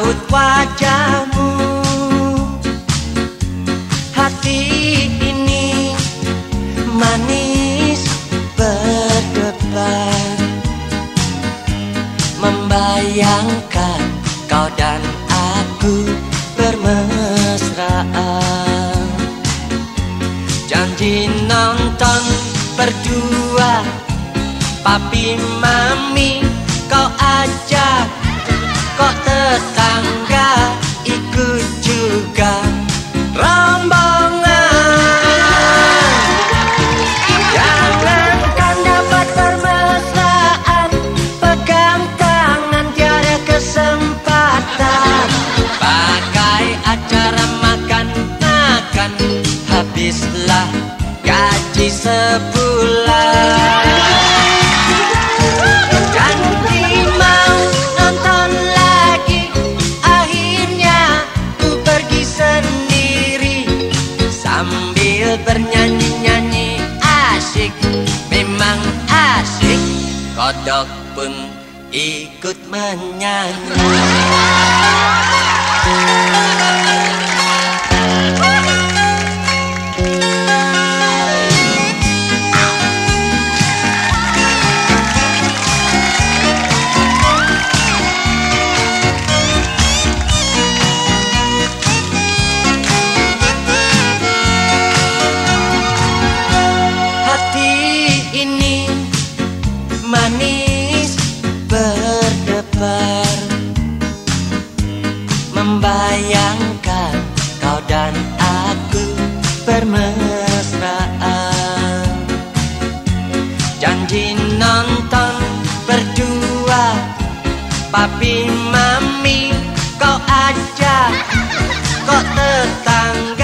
raut wajahmu. Hati ini manis berdebar. Membayangkan kau dan aku bermesraan. Janji nonton berdua Papi mami sebulan Janji mau nonton lagi Akhirnya ku pergi sendiri. Sambil bernyanyi-nyanyi asyik Memang asyik Kodok pun ikut menyanyi ini manis berdebar. Membayangkan kau dan aku bermesraan. Janji nonton berdua Papi mami kau ajak Kau tetangga.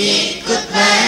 eat goodbye.